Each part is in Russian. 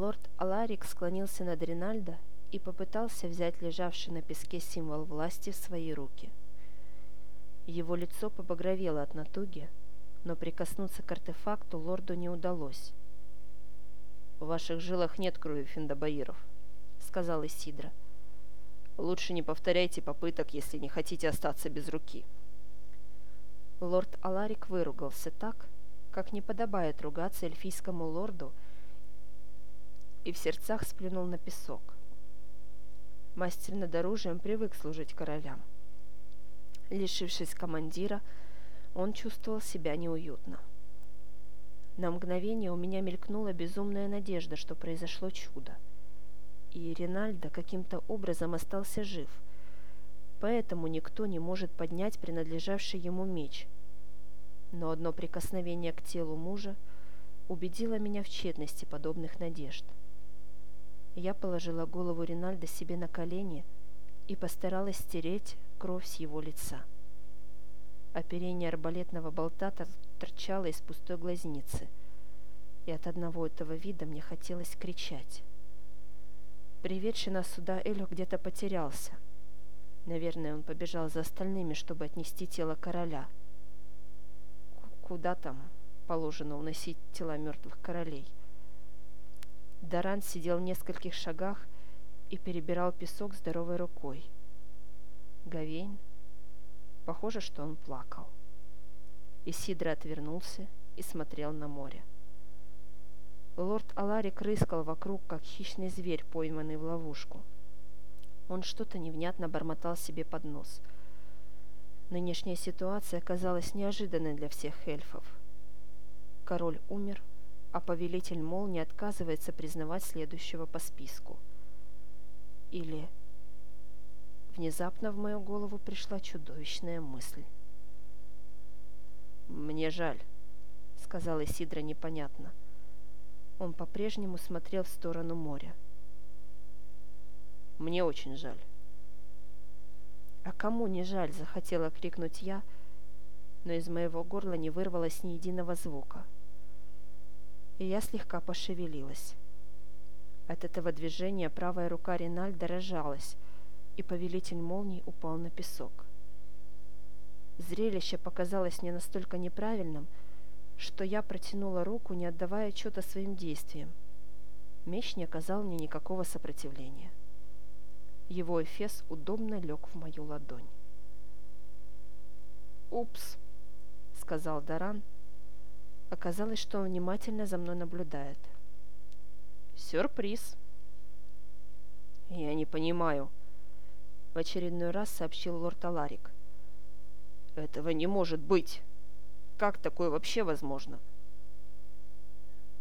Лорд Аларик склонился над Ринальдо и попытался взять лежавший на песке символ власти в свои руки. Его лицо побагровело от натуги, но прикоснуться к артефакту лорду не удалось. «В ваших жилах нет крови финдабаиров», — сказал Исидра. «Лучше не повторяйте попыток, если не хотите остаться без руки». Лорд Аларик выругался так, как не подобает ругаться эльфийскому лорду, и в сердцах сплюнул на песок. Мастер над оружием привык служить королям. Лишившись командира, он чувствовал себя неуютно. На мгновение у меня мелькнула безумная надежда, что произошло чудо. И Ринальдо каким-то образом остался жив, поэтому никто не может поднять принадлежавший ему меч. Но одно прикосновение к телу мужа убедило меня в тщетности подобных надежд. Я положила голову Ринальда себе на колени и постаралась стереть кровь с его лица. Оперение арбалетного болта торчало из пустой глазницы, и от одного этого вида мне хотелось кричать. Приведший нас сюда Элю где-то потерялся. Наверное, он побежал за остальными, чтобы отнести тело короля. Куда там положено уносить тела мертвых королей? Даран сидел в нескольких шагах и перебирал песок здоровой рукой. Гавейн? Похоже, что он плакал. Исидро отвернулся и смотрел на море. Лорд Аларик рыскал вокруг, как хищный зверь, пойманный в ловушку. Он что-то невнятно бормотал себе под нос. Нынешняя ситуация оказалась неожиданной для всех эльфов. Король умер, а повелитель Мол не отказывается признавать следующего по списку. Или Внезапно в мою голову пришла чудовищная мысль. «Мне жаль», — сказал Исидра непонятно. Он по-прежнему смотрел в сторону моря. «Мне очень жаль». «А кому не жаль?» — захотела крикнуть я, но из моего горла не вырвалось ни единого звука. И я слегка пошевелилась. От этого движения правая рука Ринальда разжалась — и повелитель молний упал на песок. Зрелище показалось мне настолько неправильным, что я протянула руку, не отдавая отчета своим действиям. Меч не оказал мне никакого сопротивления. Его эфес удобно лег в мою ладонь. «Упс», — сказал Даран. Оказалось, что он внимательно за мной наблюдает. «Сюрприз». «Я не понимаю», в очередной раз сообщил лорд Аларик. «Этого не может быть! Как такое вообще возможно?»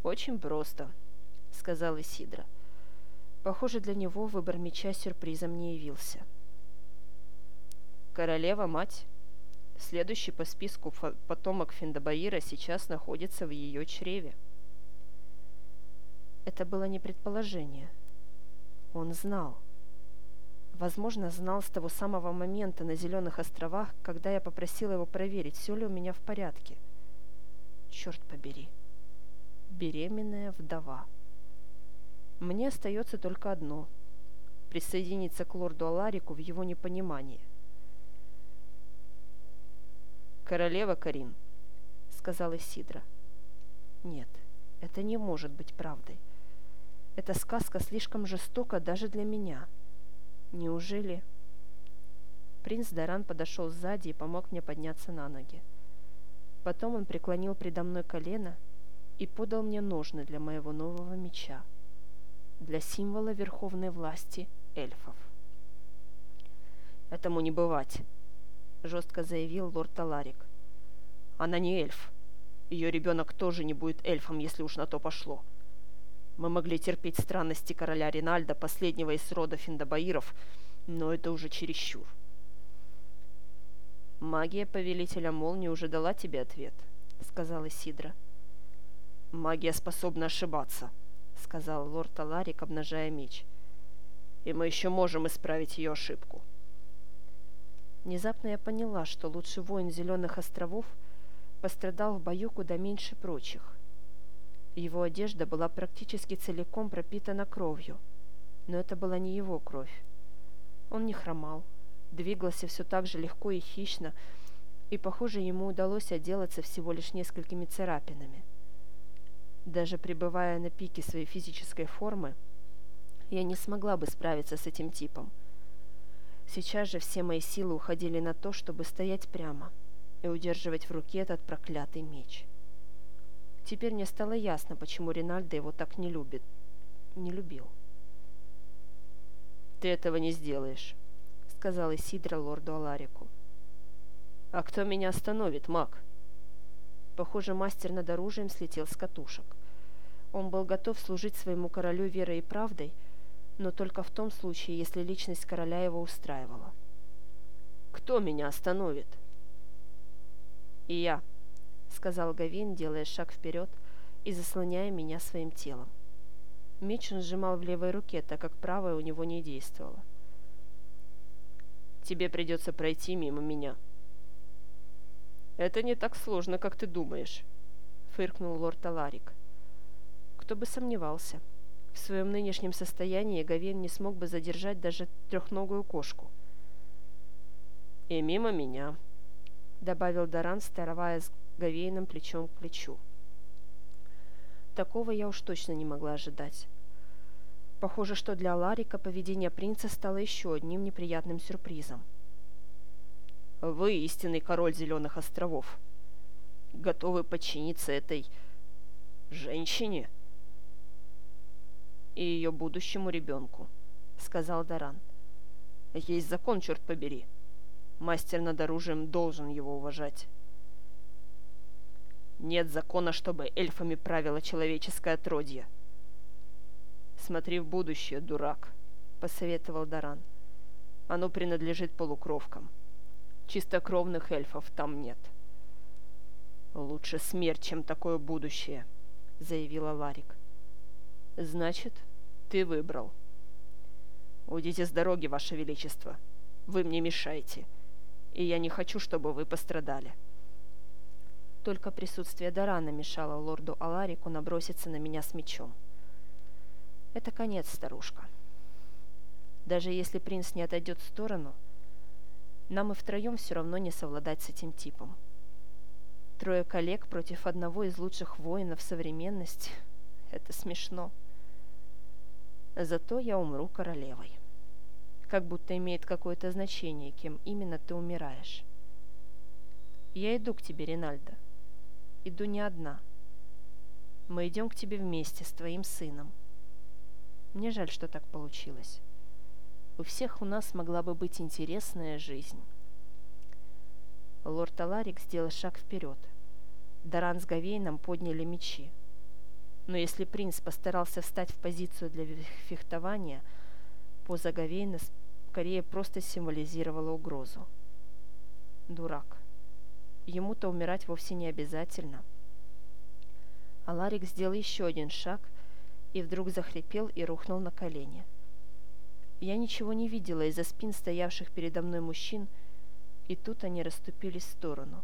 «Очень просто», — сказал Исидра. Похоже, для него выбор меча сюрпризом не явился. «Королева-мать, следующий по списку потомок Финдабаира сейчас находится в ее чреве». Это было не предположение. Он знал. Возможно, знал с того самого момента на Зеленых островах, когда я попросила его проверить, все ли у меня в порядке. Черт побери. Беременная вдова. Мне остается только одно – присоединиться к лорду Аларику в его непонимании. «Королева Карин», – сказала Сидра. «Нет, это не может быть правдой. Эта сказка слишком жестока даже для меня». Неужели... Принц Даран подошел сзади и помог мне подняться на ноги. Потом он преклонил предо мной колено и подал мне ножны для моего нового меча, для символа верховной власти эльфов. «Этому не бывать», — жестко заявил лорд Таларик. «Она не эльф. Ее ребенок тоже не будет эльфом, если уж на то пошло. Мы могли терпеть странности короля Ринальда, последнего из рода Финдабаиров, но это уже чересчур. «Магия повелителя молнии уже дала тебе ответ», — сказала Сидра. «Магия способна ошибаться», — сказал лорд Таларик, обнажая меч. «И мы еще можем исправить ее ошибку». Внезапно я поняла, что лучший воин Зеленых островов пострадал в бою куда меньше прочих. Его одежда была практически целиком пропитана кровью, но это была не его кровь. Он не хромал, двигался все так же легко и хищно, и, похоже, ему удалось отделаться всего лишь несколькими царапинами. Даже пребывая на пике своей физической формы, я не смогла бы справиться с этим типом. Сейчас же все мои силы уходили на то, чтобы стоять прямо и удерживать в руке этот проклятый меч. Теперь мне стало ясно, почему Ринальдо его так не любит. Не любил. «Ты этого не сделаешь», — сказал Исидро лорду Аларику. «А кто меня остановит, маг?» Похоже, мастер над оружием слетел с катушек. Он был готов служить своему королю верой и правдой, но только в том случае, если личность короля его устраивала. «Кто меня остановит?» «И я», — сказал Гавин, делая шаг вперед и заслоняя меня своим телом. Меч он сжимал в левой руке, так как правая у него не действовала. «Тебе придется пройти мимо меня». «Это не так сложно, как ты думаешь», — фыркнул лорд Аларик. Кто бы сомневался. В своем нынешнем состоянии Гавин не смог бы задержать даже трехногую кошку. «И мимо меня», — добавил Даран, старовая с Гавейном плечом к плечу. Такого я уж точно не могла ожидать. Похоже, что для Ларика поведение принца стало еще одним неприятным сюрпризом. «Вы истинный король Зеленых островов. Готовы подчиниться этой... женщине?» «И ее будущему ребенку», — сказал Даран. «Есть закон, черт побери. Мастер над оружием должен его уважать». Нет закона, чтобы эльфами правило человеческое отродье. Смотри в будущее, дурак, посоветовал Даран. Оно принадлежит полукровкам. Чистокровных эльфов там нет. Лучше смерть, чем такое будущее, заявила Ларик. Значит, ты выбрал. Уйдите с дороги, ваше величество. Вы мне мешаете, и я не хочу, чтобы вы пострадали. Только присутствие Дарана мешало лорду Аларику наброситься на меня с мечом. Это конец, старушка. Даже если принц не отойдет в сторону, нам и втроем все равно не совладать с этим типом. Трое коллег против одного из лучших воинов современности — это смешно. Зато я умру королевой. Как будто имеет какое-то значение, кем именно ты умираешь. Я иду к тебе, Ринальдо иду не одна. Мы идем к тебе вместе с твоим сыном. Мне жаль, что так получилось. У всех у нас могла бы быть интересная жизнь. Лорд Аларик сделал шаг вперед. Даран с Гавейном подняли мечи. Но если принц постарался встать в позицию для фехтования, поза Гавейна скорее просто символизировала угрозу. Дурак. Ему-то умирать вовсе не обязательно. Аларик сделал еще один шаг и вдруг захрипел и рухнул на колени. Я ничего не видела из-за спин стоявших передо мной мужчин, и тут они расступились в сторону.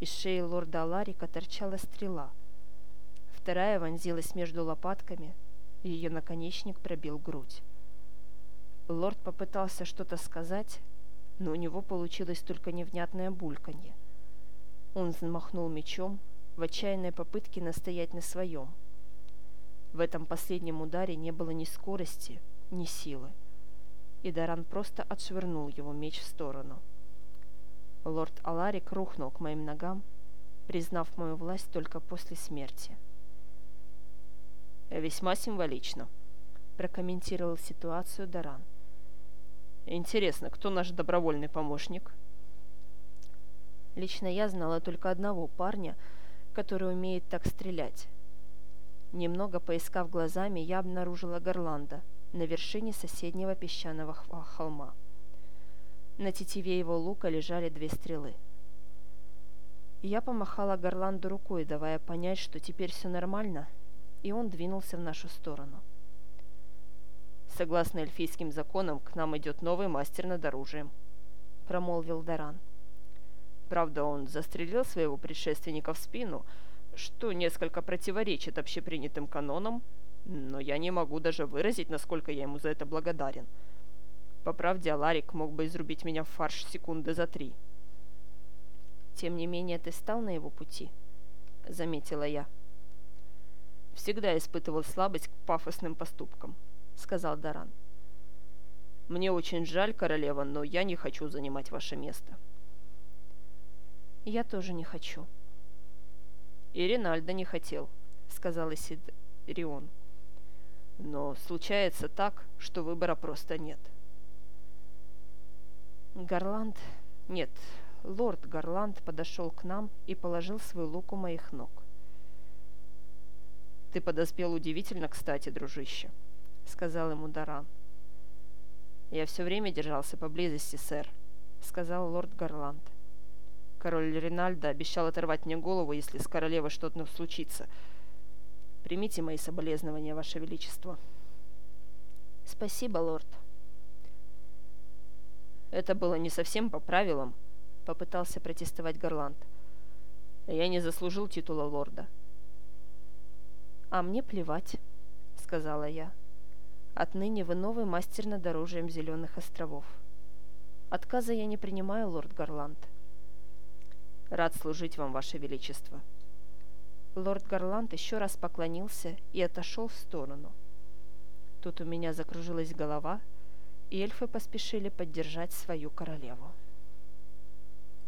Из шеи лорда Аларика торчала стрела. Вторая вонзилась между лопатками, и ее наконечник пробил грудь. Лорд попытался что-то сказать, но у него получилось только невнятное бульканье – он взмахнул мечом в отчаянной попытке настоять на своем. В этом последнем ударе не было ни скорости, ни силы, и Даран просто отшвырнул его меч в сторону. Лорд Аларик рухнул к моим ногам, признав мою власть только после смерти. «Весьма символично», — прокомментировал ситуацию Даран. «Интересно, кто наш добровольный помощник?» Лично я знала только одного парня, который умеет так стрелять. Немного поискав глазами, я обнаружила Горланда на вершине соседнего песчаного холма. На тетиве его лука лежали две стрелы. Я помахала Горланду рукой, давая понять, что теперь все нормально, и он двинулся в нашу сторону. «Согласно эльфийским законам, к нам идет новый мастер над оружием», — промолвил Даран. Правда, он застрелил своего предшественника в спину, что несколько противоречит общепринятым канонам, но я не могу даже выразить, насколько я ему за это благодарен. По правде, Аларик мог бы изрубить меня в фарш секунды за три. Тем не менее, ты стал на его пути, заметила я. Всегда испытывал слабость к пафосным поступкам, сказал Даран. Мне очень жаль, королева, но я не хочу занимать ваше место. Я тоже не хочу. И Ринальдо не хотел, сказал Исидрион. Но случается так, что выбора просто нет. Гарланд... Нет, лорд Гарланд подошел к нам и положил свой лук у моих ног. «Ты подоспел удивительно кстати, дружище», — сказал ему Даран. «Я все время держался поблизости, сэр», — сказал лорд Гарланд. «Король Ринальдо обещал оторвать мне голову, если с королевой что-то случится. Примите мои соболезнования, ваше величество». «Спасибо, лорд», это было не совсем по правилам, попытался протестовать Гарланд. Я не заслужил титула лорда. А мне плевать, сказала я. Отныне вы новый мастер над оружием Зеленых островов. Отказа я не принимаю, лорд Гарланд. Рад служить вам, ваше величество. Лорд Гарланд еще раз поклонился и отошел в сторону. Тут у меня закружилась голова, и эльфы поспешили поддержать свою королеву.